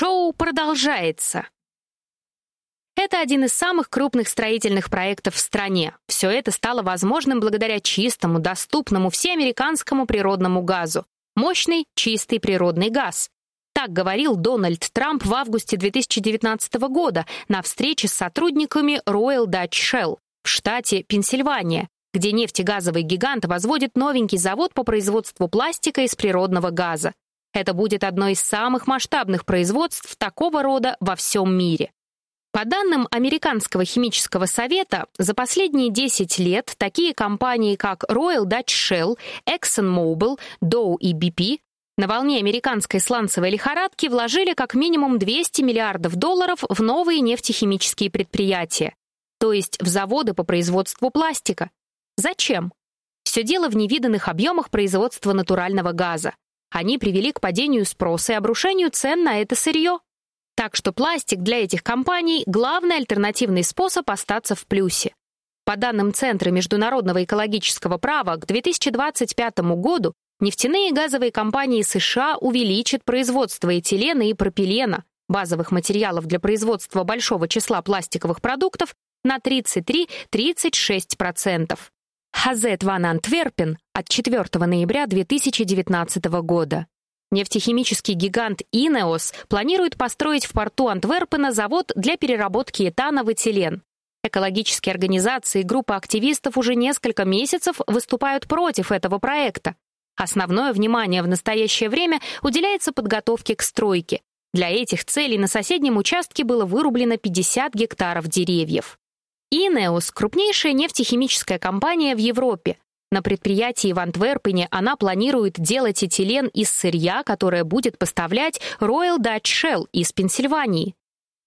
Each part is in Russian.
Шоу продолжается. Это один из самых крупных строительных проектов в стране. Все это стало возможным благодаря чистому, доступному всеамериканскому природному газу. Мощный, чистый природный газ. Так говорил Дональд Трамп в августе 2019 года на встрече с сотрудниками Royal Dutch Shell в штате Пенсильвания, где нефтегазовый гигант возводит новенький завод по производству пластика из природного газа. Это будет одно из самых масштабных производств такого рода во всем мире. По данным Американского химического совета, за последние 10 лет такие компании, как Royal Dutch Shell, ExxonMobil, Dow и BP на волне американской сланцевой лихорадки вложили как минимум 200 миллиардов долларов в новые нефтехимические предприятия, то есть в заводы по производству пластика. Зачем? Все дело в невиданных объемах производства натурального газа. Они привели к падению спроса и обрушению цен на это сырье. Так что пластик для этих компаний – главный альтернативный способ остаться в плюсе. По данным Центра международного экологического права, к 2025 году нефтяные и газовые компании США увеличат производство этилена и пропилена, базовых материалов для производства большого числа пластиковых продуктов, на 33-36%. Хазет Ван Антверпен от 4 ноября 2019 года. Нефтехимический гигант Инеос планирует построить в порту Антверпена завод для переработки этана в этилен. Экологические организации и группа активистов уже несколько месяцев выступают против этого проекта. Основное внимание в настоящее время уделяется подготовке к стройке. Для этих целей на соседнем участке было вырублено 50 гектаров деревьев. Инеос — крупнейшая нефтехимическая компания в Европе. На предприятии в Антверпене она планирует делать этилен из сырья, которое будет поставлять Royal Dutch Shell из Пенсильвании.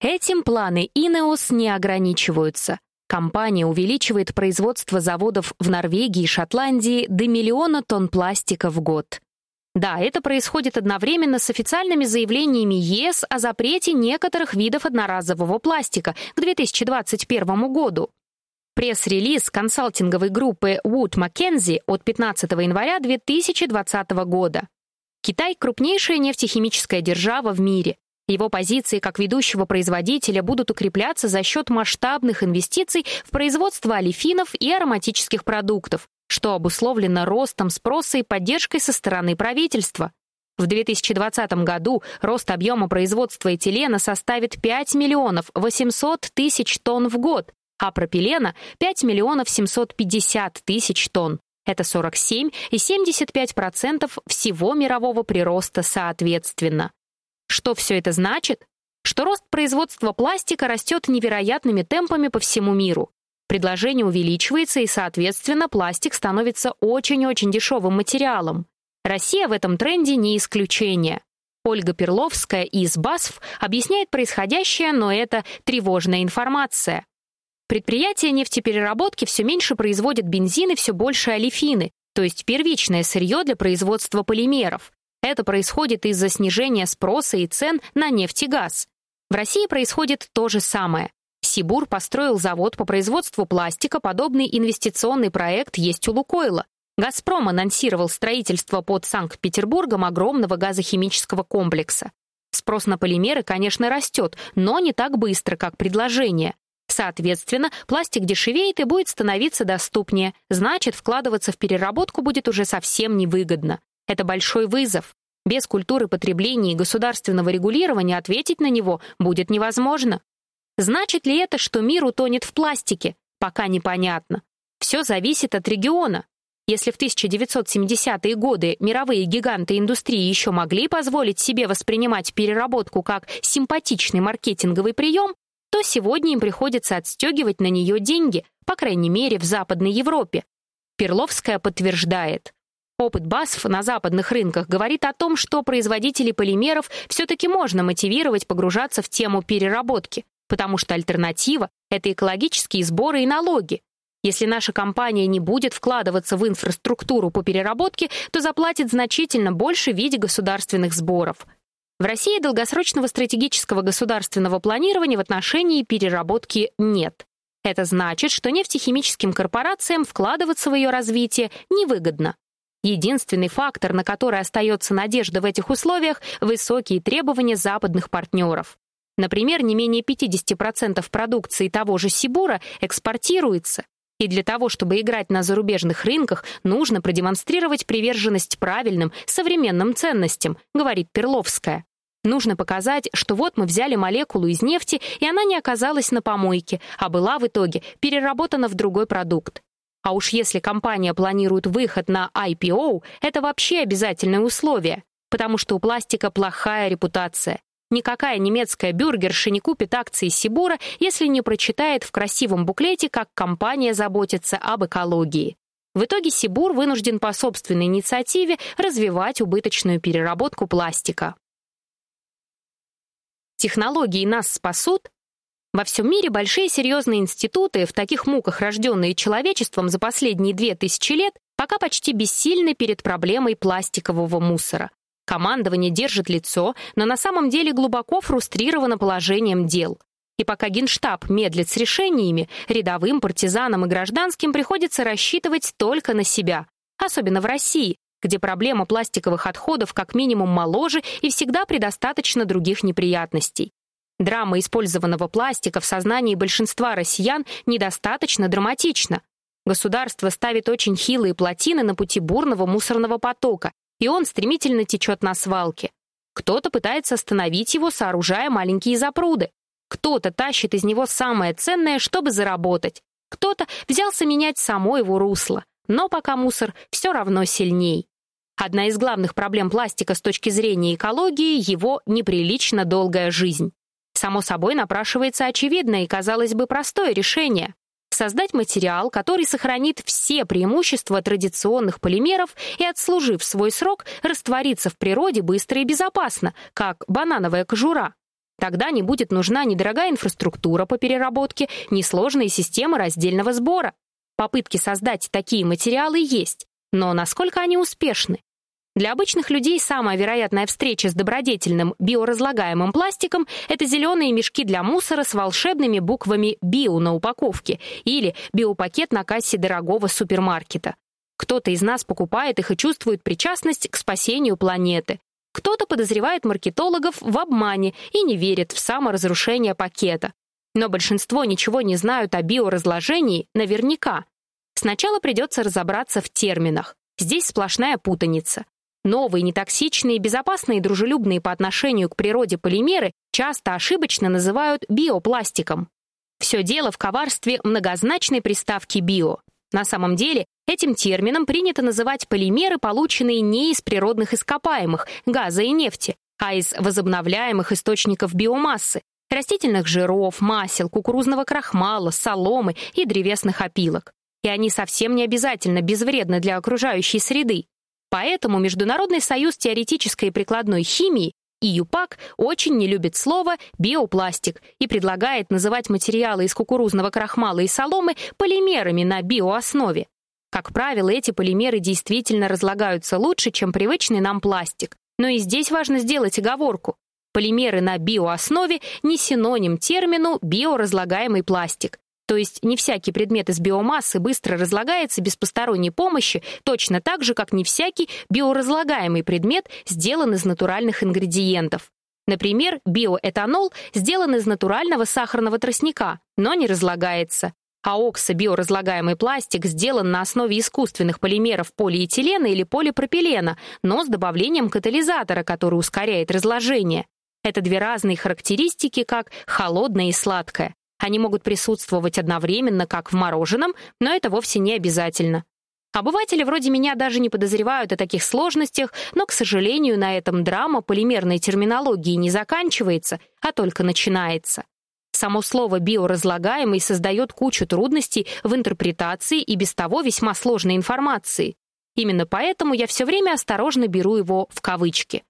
Этим планы Инеос не ограничиваются. Компания увеличивает производство заводов в Норвегии и Шотландии до миллиона тонн пластика в год. Да, это происходит одновременно с официальными заявлениями ЕС о запрете некоторых видов одноразового пластика к 2021 году. Пресс-релиз консалтинговой группы Wood Mackenzie от 15 января 2020 года. Китай — крупнейшая нефтехимическая держава в мире. Его позиции как ведущего производителя будут укрепляться за счет масштабных инвестиций в производство олефинов и ароматических продуктов, что обусловлено ростом спроса и поддержкой со стороны правительства. В 2020 году рост объема производства этилена составит 5 миллионов 800 тысяч тонн в год, а пропилена — 5 миллионов 750 тысяч тонн. Это 47 и 75% всего мирового прироста соответственно. Что все это значит? Что рост производства пластика растет невероятными темпами по всему миру. Предложение увеличивается, и, соответственно, пластик становится очень-очень дешевым материалом. Россия в этом тренде не исключение. Ольга Перловская из БАСФ объясняет происходящее, но это тревожная информация. Предприятия нефтепереработки все меньше производят бензин и все больше олефины, то есть первичное сырье для производства полимеров. Это происходит из-за снижения спроса и цен на нефть и газ. В России происходит то же самое. Сибур построил завод по производству пластика, подобный инвестиционный проект есть у Лукойла. «Газпром» анонсировал строительство под Санкт-Петербургом огромного газохимического комплекса. Спрос на полимеры, конечно, растет, но не так быстро, как предложение. Соответственно, пластик дешевеет и будет становиться доступнее. Значит, вкладываться в переработку будет уже совсем невыгодно. Это большой вызов. Без культуры потребления и государственного регулирования ответить на него будет невозможно. Значит ли это, что мир утонет в пластике? Пока непонятно. Все зависит от региона. Если в 1970-е годы мировые гиганты индустрии еще могли позволить себе воспринимать переработку как симпатичный маркетинговый прием, то сегодня им приходится отстегивать на нее деньги, по крайней мере, в Западной Европе. Перловская подтверждает. Опыт БАСФ на западных рынках говорит о том, что производителей полимеров все-таки можно мотивировать погружаться в тему переработки потому что альтернатива — это экологические сборы и налоги. Если наша компания не будет вкладываться в инфраструктуру по переработке, то заплатит значительно больше в виде государственных сборов. В России долгосрочного стратегического государственного планирования в отношении переработки нет. Это значит, что нефтехимическим корпорациям вкладываться в ее развитие невыгодно. Единственный фактор, на который остается надежда в этих условиях — высокие требования западных партнеров. Например, не менее 50% продукции того же Сибура экспортируется. И для того, чтобы играть на зарубежных рынках, нужно продемонстрировать приверженность правильным, современным ценностям, говорит Перловская. Нужно показать, что вот мы взяли молекулу из нефти, и она не оказалась на помойке, а была в итоге переработана в другой продукт. А уж если компания планирует выход на IPO, это вообще обязательное условие, потому что у пластика плохая репутация. Никакая немецкая бюргерша не купит акции Сибура, если не прочитает в красивом буклете, как компания заботится об экологии. В итоге Сибур вынужден по собственной инициативе развивать убыточную переработку пластика. Технологии нас спасут? Во всем мире большие серьезные институты, в таких муках рожденные человечеством за последние две тысячи лет, пока почти бессильны перед проблемой пластикового мусора. Командование держит лицо, но на самом деле глубоко фрустрировано положением дел. И пока Генштаб медлит с решениями, рядовым партизанам и гражданским приходится рассчитывать только на себя. Особенно в России, где проблема пластиковых отходов как минимум моложе и всегда предостаточно других неприятностей. Драма использованного пластика в сознании большинства россиян недостаточно драматична. Государство ставит очень хилые плотины на пути бурного мусорного потока, и он стремительно течет на свалке. Кто-то пытается остановить его, сооружая маленькие запруды. Кто-то тащит из него самое ценное, чтобы заработать. Кто-то взялся менять само его русло. Но пока мусор все равно сильней. Одна из главных проблем пластика с точки зрения экологии — его неприлично долгая жизнь. Само собой напрашивается очевидное и, казалось бы, простое решение создать материал, который сохранит все преимущества традиционных полимеров и, отслужив свой срок, растворится в природе быстро и безопасно, как банановая кожура. Тогда не будет нужна ни дорогая инфраструктура по переработке, ни сложные системы раздельного сбора. Попытки создать такие материалы есть, но насколько они успешны? Для обычных людей самая вероятная встреча с добродетельным биоразлагаемым пластиком — это зеленые мешки для мусора с волшебными буквами «био» на упаковке или биопакет на кассе дорогого супермаркета. Кто-то из нас покупает их и чувствует причастность к спасению планеты. Кто-то подозревает маркетологов в обмане и не верит в саморазрушение пакета. Но большинство ничего не знают о биоразложении наверняка. Сначала придется разобраться в терминах. Здесь сплошная путаница. Новые, нетоксичные, безопасные и дружелюбные по отношению к природе полимеры часто ошибочно называют биопластиком. Все дело в коварстве многозначной приставки «био». На самом деле, этим термином принято называть полимеры, полученные не из природных ископаемых, газа и нефти, а из возобновляемых источников биомассы, растительных жиров, масел, кукурузного крахмала, соломы и древесных опилок. И они совсем не обязательно безвредны для окружающей среды. Поэтому Международный союз теоретической и прикладной химии и ЮПАК очень не любит слово «биопластик» и предлагает называть материалы из кукурузного крахмала и соломы полимерами на биооснове. Как правило, эти полимеры действительно разлагаются лучше, чем привычный нам пластик. Но и здесь важно сделать оговорку. Полимеры на биооснове не синоним термину «биоразлагаемый пластик». То есть не всякий предмет из биомассы быстро разлагается без посторонней помощи, точно так же, как не всякий биоразлагаемый предмет сделан из натуральных ингредиентов. Например, биоэтанол сделан из натурального сахарного тростника, но не разлагается. А оксо-биоразлагаемый пластик сделан на основе искусственных полимеров полиэтилена или полипропилена, но с добавлением катализатора, который ускоряет разложение. Это две разные характеристики, как холодное и сладкое. Они могут присутствовать одновременно, как в мороженом, но это вовсе не обязательно. Обыватели вроде меня даже не подозревают о таких сложностях, но, к сожалению, на этом драма полимерной терминологии не заканчивается, а только начинается. Само слово «биоразлагаемый» создает кучу трудностей в интерпретации и без того весьма сложной информации. Именно поэтому я все время осторожно беру его в кавычки.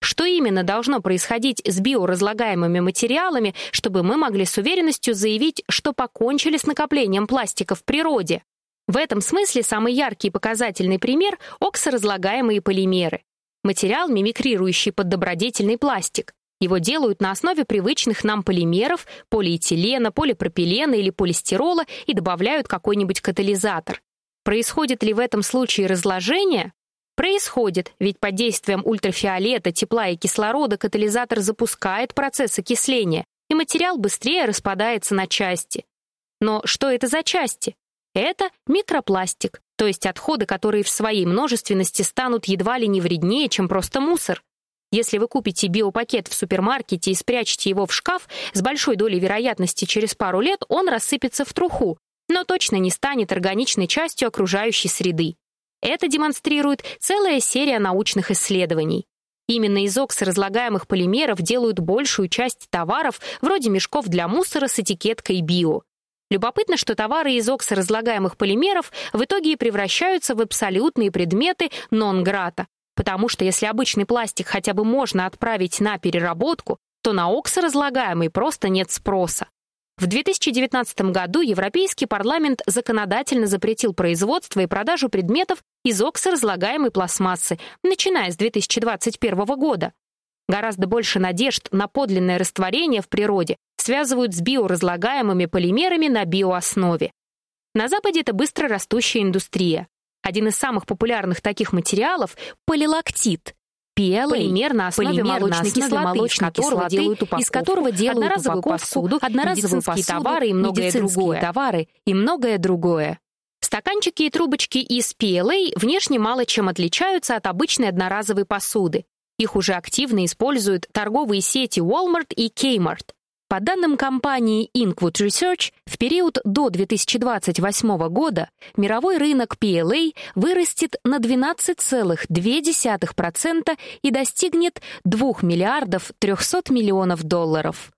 Что именно должно происходить с биоразлагаемыми материалами, чтобы мы могли с уверенностью заявить, что покончили с накоплением пластика в природе? В этом смысле самый яркий и показательный пример — оксоразлагаемые полимеры. Материал, мимикрирующий под добродетельный пластик. Его делают на основе привычных нам полимеров, полиэтилена, полипропилена или полистирола и добавляют какой-нибудь катализатор. Происходит ли в этом случае разложение? Происходит, ведь под действием ультрафиолета, тепла и кислорода катализатор запускает процесс окисления, и материал быстрее распадается на части. Но что это за части? Это микропластик, то есть отходы, которые в своей множественности станут едва ли не вреднее, чем просто мусор. Если вы купите биопакет в супермаркете и спрячете его в шкаф, с большой долей вероятности через пару лет он рассыпется в труху, но точно не станет органичной частью окружающей среды. Это демонстрирует целая серия научных исследований. Именно из оксоразлагаемых полимеров делают большую часть товаров, вроде мешков для мусора с этикеткой «био». Любопытно, что товары из оксоразлагаемых полимеров в итоге и превращаются в абсолютные предметы нон-грата, потому что если обычный пластик хотя бы можно отправить на переработку, то на оксоразлагаемый просто нет спроса. В 2019 году Европейский парламент законодательно запретил производство и продажу предметов из оксоразлагаемой пластмассы, начиная с 2021 года. Гораздо больше надежд на подлинное растворение в природе связывают с биоразлагаемыми полимерами на биооснове. На Западе это быстро растущая индустрия. Один из самых популярных таких материалов — полилактит. PLA, полимер на основе полимер молочной, на основе кислоты, молочной из которого кислоты, делают упаковку, из которого делают одноразовую упаковку, посуду, одноразовые посуду, товары и многое другое. товары и многое другое. Стаканчики и трубочки из PLA внешне мало чем отличаются от обычной одноразовой посуды. Их уже активно используют торговые сети Walmart и Kmart. По данным компании Inkwood Research, в период до 2028 года мировой рынок PLA вырастет на 12,2% и достигнет 2 миллиардов 300 миллионов долларов.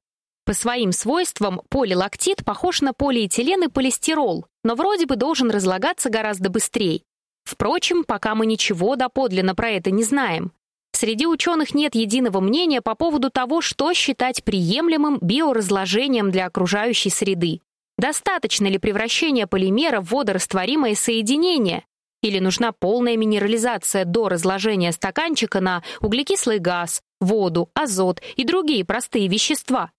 По своим свойствам полилактит похож на полиэтилен и полистирол, но вроде бы должен разлагаться гораздо быстрее. Впрочем, пока мы ничего доподлинно про это не знаем. Среди ученых нет единого мнения по поводу того, что считать приемлемым биоразложением для окружающей среды. Достаточно ли превращения полимера в водорастворимое соединение? Или нужна полная минерализация до разложения стаканчика на углекислый газ, воду, азот и другие простые вещества?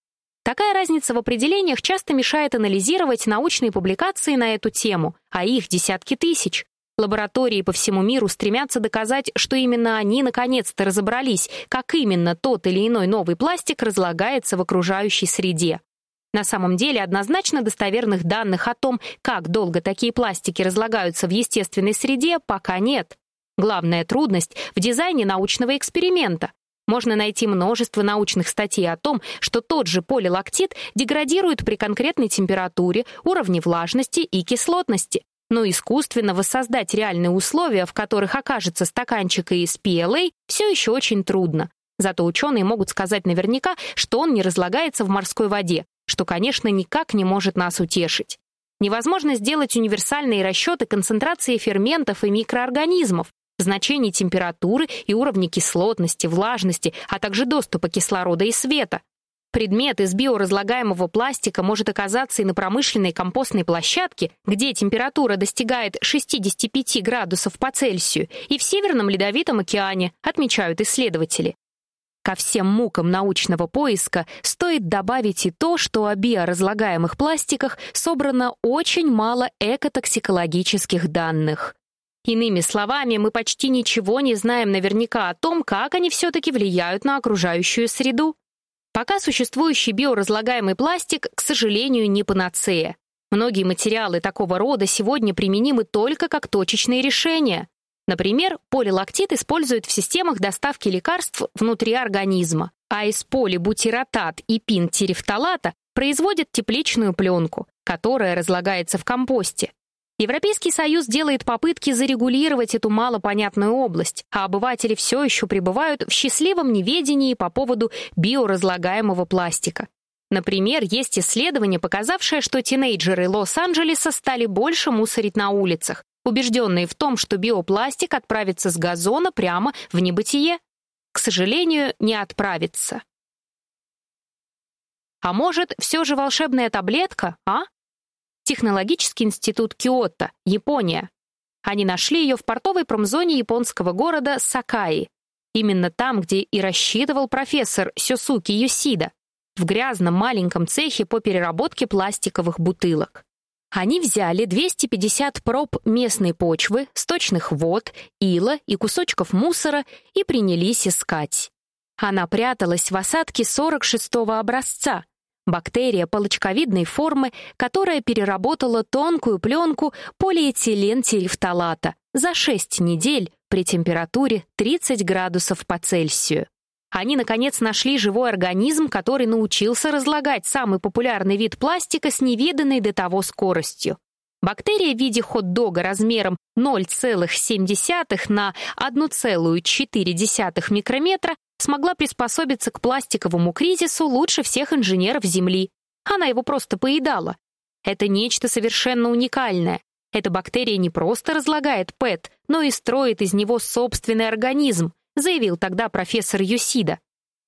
Такая разница в определениях часто мешает анализировать научные публикации на эту тему, а их десятки тысяч. Лаборатории по всему миру стремятся доказать, что именно они наконец-то разобрались, как именно тот или иной новый пластик разлагается в окружающей среде. На самом деле однозначно достоверных данных о том, как долго такие пластики разлагаются в естественной среде, пока нет. Главная трудность в дизайне научного эксперимента. Можно найти множество научных статей о том, что тот же полилактит деградирует при конкретной температуре, уровне влажности и кислотности но искусственно воссоздать реальные условия, в которых окажется стаканчик из PLA, все еще очень трудно. Зато ученые могут сказать наверняка, что он не разлагается в морской воде, что, конечно, никак не может нас утешить. Невозможно сделать универсальные расчеты концентрации ферментов и микроорганизмов, значений температуры и уровня кислотности, влажности, а также доступа кислорода и света. Предмет из биоразлагаемого пластика может оказаться и на промышленной компостной площадке, где температура достигает 65 градусов по Цельсию, и в Северном Ледовитом океане, отмечают исследователи. Ко всем мукам научного поиска стоит добавить и то, что о биоразлагаемых пластиках собрано очень мало экотоксикологических данных. Иными словами, мы почти ничего не знаем наверняка о том, как они все-таки влияют на окружающую среду. Пока существующий биоразлагаемый пластик, к сожалению, не панацея. Многие материалы такого рода сегодня применимы только как точечные решения. Например, полилактит используют в системах доставки лекарств внутри организма, а из полибутиротат и пинтерефталата производят тепличную пленку, которая разлагается в компосте. Европейский Союз делает попытки зарегулировать эту малопонятную область, а обыватели все еще пребывают в счастливом неведении по поводу биоразлагаемого пластика. Например, есть исследование, показавшее, что тинейджеры Лос-Анджелеса стали больше мусорить на улицах, убежденные в том, что биопластик отправится с газона прямо в небытие. К сожалению, не отправится. А может, все же волшебная таблетка, а? Технологический институт Киото, Япония. Они нашли ее в портовой промзоне японского города Сакаи. Именно там, где и рассчитывал профессор Сёсуки Юсида, в грязном маленьком цехе по переработке пластиковых бутылок. Они взяли 250 проб местной почвы, сточных вод, ила и кусочков мусора и принялись искать. Она пряталась в осадке 46-го образца, бактерия полочковидной формы, которая переработала тонкую пленку полиэтилен-терефталата за 6 недель при температуре 30 градусов по Цельсию. Они, наконец, нашли живой организм, который научился разлагать самый популярный вид пластика с невиданной до того скоростью. Бактерия в виде хот-дога размером 0,7 на 1,4 микрометра смогла приспособиться к пластиковому кризису лучше всех инженеров Земли. Она его просто поедала. Это нечто совершенно уникальное. Эта бактерия не просто разлагает ПЭТ, но и строит из него собственный организм, заявил тогда профессор Юсида.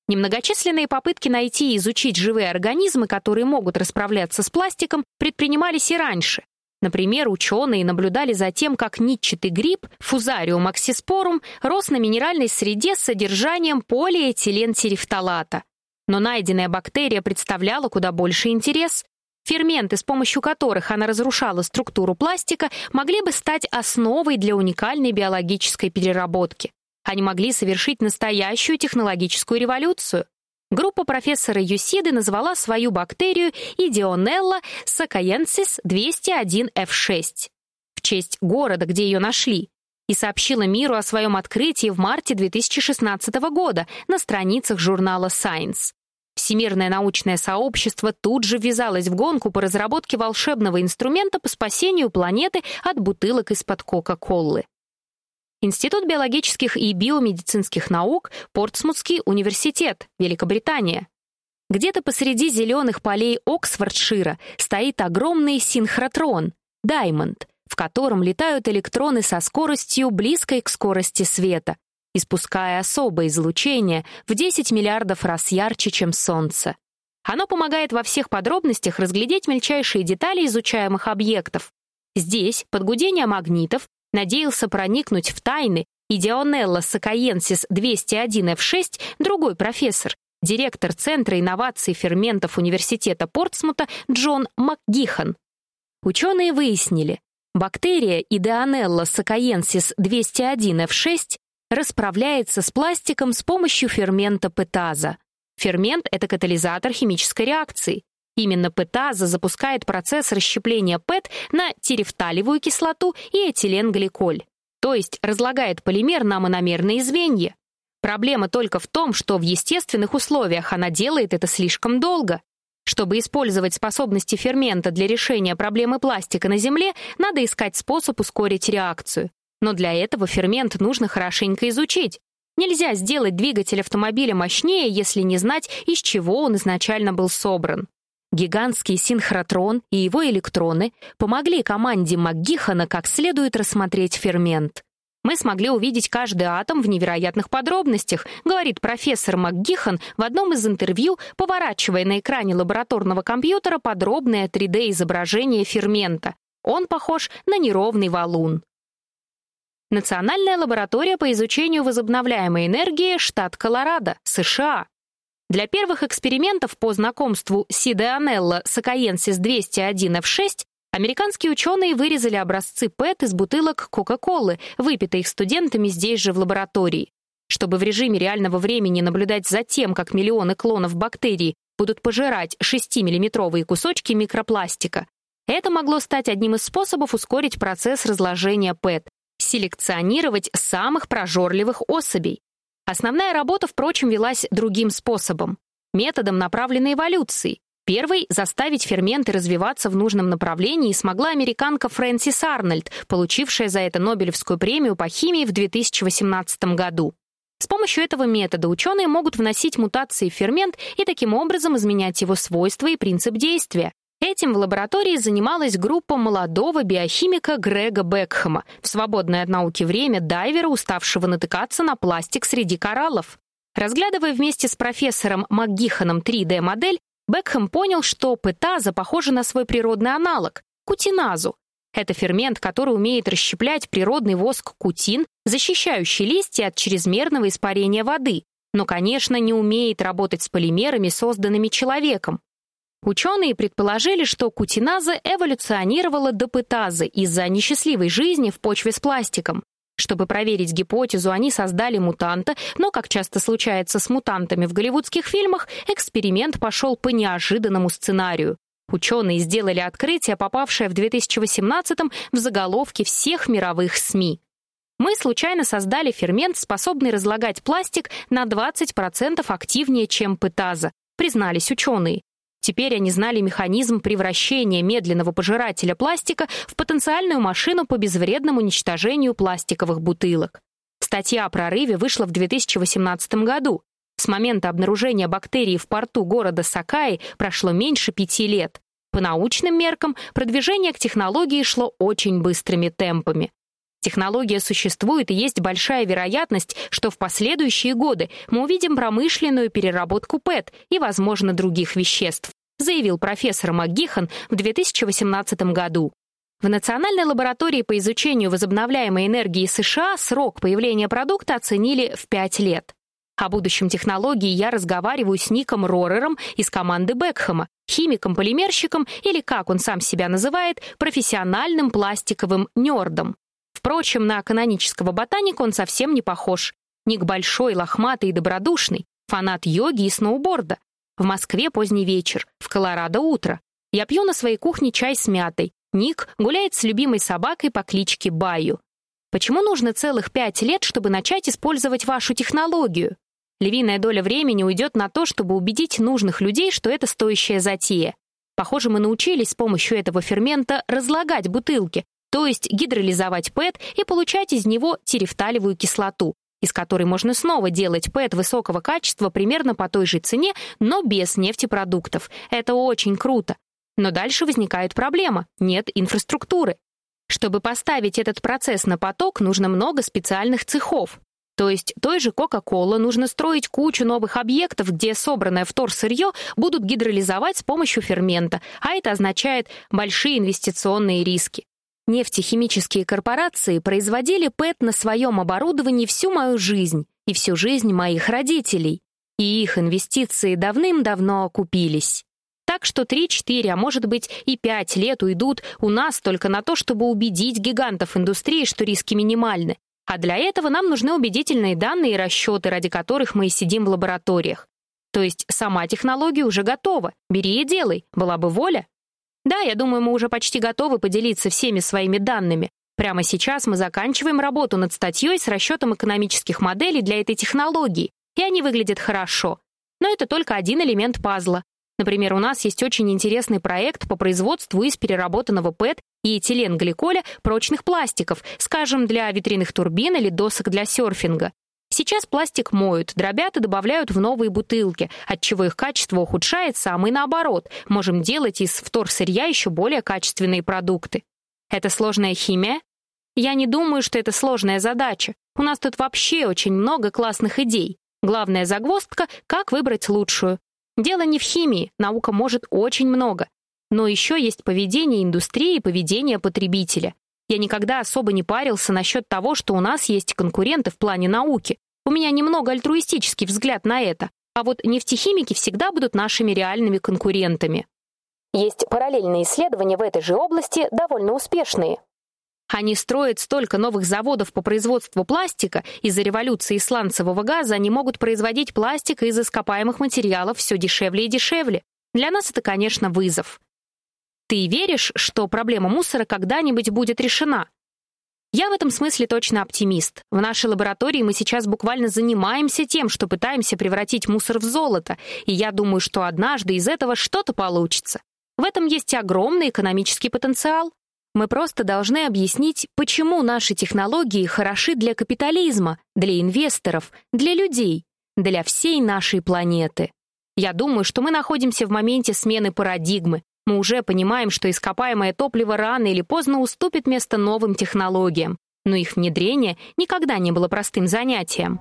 Немногочисленные попытки найти и изучить живые организмы, которые могут расправляться с пластиком, предпринимались и раньше. Например, ученые наблюдали за тем, как нитчатый гриб Фузариум аксиспорум рос на минеральной среде с содержанием полиэтилентерефталата. Но найденная бактерия представляла куда больше интерес. Ферменты, с помощью которых она разрушала структуру пластика, могли бы стать основой для уникальной биологической переработки. Они могли совершить настоящую технологическую революцию. Группа профессора Юсиды назвала свою бактерию Идионелла сакаенсис 201F6 в честь города, где ее нашли, и сообщила миру о своем открытии в марте 2016 года на страницах журнала Science. Всемирное научное сообщество тут же ввязалось в гонку по разработке волшебного инструмента по спасению планеты от бутылок из-под Кока-Колы. Институт биологических и биомедицинских наук, Портсмутский университет, Великобритания. Где-то посреди зеленых полей Оксфордшира стоит огромный синхротрон, Даймонд, в котором летают электроны со скоростью, близкой к скорости света, испуская особое излучение в 10 миллиардов раз ярче, чем Солнце. Оно помогает во всех подробностях разглядеть мельчайшие детали изучаемых объектов. Здесь, под гудение магнитов, надеялся проникнуть в тайны Идеонелла Сакаенсис 201F6 другой профессор, директор Центра инноваций ферментов Университета Портсмута Джон МакГихан. Ученые выяснили, бактерия Идеонелла Сакаенсис 201F6 расправляется с пластиком с помощью фермента петаза. Фермент — это катализатор химической реакции. Именно петаза запускает процесс расщепления ПЭТ на терефталевую кислоту и этиленгликоль, то есть разлагает полимер на мономерные звенья. Проблема только в том, что в естественных условиях она делает это слишком долго. Чтобы использовать способности фермента для решения проблемы пластика на Земле, надо искать способ ускорить реакцию. Но для этого фермент нужно хорошенько изучить. Нельзя сделать двигатель автомобиля мощнее, если не знать, из чего он изначально был собран. Гигантский синхротрон и его электроны помогли команде МакГихана как следует рассмотреть фермент. Мы смогли увидеть каждый атом в невероятных подробностях, говорит профессор МакГихан в одном из интервью, поворачивая на экране лабораторного компьютера подробное 3D-изображение фермента. Он похож на неровный валун. Национальная лаборатория по изучению возобновляемой энергии, штат Колорадо, США. Для первых экспериментов по знакомству Сидеанелла сакаенсис 201F6 американские ученые вырезали образцы ПЭТ из бутылок Кока-Колы, выпитой их студентами здесь же в лаборатории. Чтобы в режиме реального времени наблюдать за тем, как миллионы клонов бактерий будут пожирать 6-миллиметровые кусочки микропластика, это могло стать одним из способов ускорить процесс разложения ПЭТ, селекционировать самых прожорливых особей. Основная работа, впрочем, велась другим способом — методом направленной эволюции. Первой заставить ферменты развиваться в нужном направлении смогла американка Фрэнсис Арнольд, получившая за это Нобелевскую премию по химии в 2018 году. С помощью этого метода ученые могут вносить мутации в фермент и таким образом изменять его свойства и принцип действия. Этим в лаборатории занималась группа молодого биохимика Грега Бекхэма, в свободное от науки время дайвера, уставшего натыкаться на пластик среди кораллов. Разглядывая вместе с профессором МакГиханом 3D-модель, Бекхэм понял, что петаза похожа на свой природный аналог — кутиназу. Это фермент, который умеет расщеплять природный воск кутин, защищающий листья от чрезмерного испарения воды, но, конечно, не умеет работать с полимерами, созданными человеком. Ученые предположили, что кутиназа эволюционировала до пытазы из-за несчастливой жизни в почве с пластиком. Чтобы проверить гипотезу, они создали мутанта, но, как часто случается с мутантами в голливудских фильмах, эксперимент пошел по неожиданному сценарию. Ученые сделали открытие, попавшее в 2018-м в заголовки всех мировых СМИ. Мы случайно создали фермент, способный разлагать пластик на 20% активнее, чем пытаза, признались ученые. Теперь они знали механизм превращения медленного пожирателя пластика в потенциальную машину по безвредному уничтожению пластиковых бутылок. Статья о прорыве вышла в 2018 году. С момента обнаружения бактерии в порту города Сакаи прошло меньше пяти лет. По научным меркам продвижение к технологии шло очень быстрыми темпами. Технология существует, и есть большая вероятность, что в последующие годы мы увидим промышленную переработку ПЭТ и, возможно, других веществ, заявил профессор МакГихан в 2018 году. В Национальной лаборатории по изучению возобновляемой энергии США срок появления продукта оценили в 5 лет. О будущем технологии я разговариваю с Ником Рорером из команды Бекхэма, химиком-полимерщиком или, как он сам себя называет, профессиональным пластиковым нердом. Впрочем, на канонического ботаника он совсем не похож. Ник большой, лохматый и добродушный, фанат йоги и сноуборда. В Москве поздний вечер, в Колорадо утро. Я пью на своей кухне чай с мятой. Ник гуляет с любимой собакой по кличке Баю. Почему нужно целых пять лет, чтобы начать использовать вашу технологию? Львиная доля времени уйдет на то, чтобы убедить нужных людей, что это стоящая затея. Похоже, мы научились с помощью этого фермента разлагать бутылки, то есть гидролизовать ПЭТ и получать из него терефталевую кислоту, из которой можно снова делать ПЭТ высокого качества примерно по той же цене, но без нефтепродуктов. Это очень круто. Но дальше возникает проблема — нет инфраструктуры. Чтобы поставить этот процесс на поток, нужно много специальных цехов. То есть той же Coca-Cola нужно строить кучу новых объектов, где собранное вторсырье будут гидролизовать с помощью фермента, а это означает большие инвестиционные риски. Нефтехимические корпорации производили ПЭТ на своем оборудовании всю мою жизнь и всю жизнь моих родителей, и их инвестиции давным-давно окупились. Так что 3-4, а может быть и 5 лет уйдут у нас только на то, чтобы убедить гигантов индустрии, что риски минимальны. А для этого нам нужны убедительные данные и расчеты, ради которых мы и сидим в лабораториях. То есть сама технология уже готова. Бери и делай. Была бы воля. Да, я думаю, мы уже почти готовы поделиться всеми своими данными. Прямо сейчас мы заканчиваем работу над статьей с расчетом экономических моделей для этой технологии, и они выглядят хорошо. Но это только один элемент пазла. Например, у нас есть очень интересный проект по производству из переработанного ПЭТ и этиленгликоля прочных пластиков, скажем, для ветряных турбин или досок для серфинга. Сейчас пластик моют, дробят и добавляют в новые бутылки, отчего их качество ухудшается, а мы, наоборот, можем делать из вторсырья еще более качественные продукты. Это сложная химия? Я не думаю, что это сложная задача. У нас тут вообще очень много классных идей. Главная загвоздка — как выбрать лучшую. Дело не в химии, наука может очень много. Но еще есть поведение индустрии и поведение потребителя. Я никогда особо не парился насчет того, что у нас есть конкуренты в плане науки. У меня немного альтруистический взгляд на это. А вот нефтехимики всегда будут нашими реальными конкурентами. Есть параллельные исследования в этой же области, довольно успешные. Они строят столько новых заводов по производству пластика, из-за революции сланцевого газа они могут производить пластик из ископаемых материалов все дешевле и дешевле. Для нас это, конечно, вызов. Ты веришь, что проблема мусора когда-нибудь будет решена? Я в этом смысле точно оптимист. В нашей лаборатории мы сейчас буквально занимаемся тем, что пытаемся превратить мусор в золото, и я думаю, что однажды из этого что-то получится. В этом есть огромный экономический потенциал. Мы просто должны объяснить, почему наши технологии хороши для капитализма, для инвесторов, для людей, для всей нашей планеты. Я думаю, что мы находимся в моменте смены парадигмы, мы уже понимаем, что ископаемое топливо рано или поздно уступит место новым технологиям, но их внедрение никогда не было простым занятием.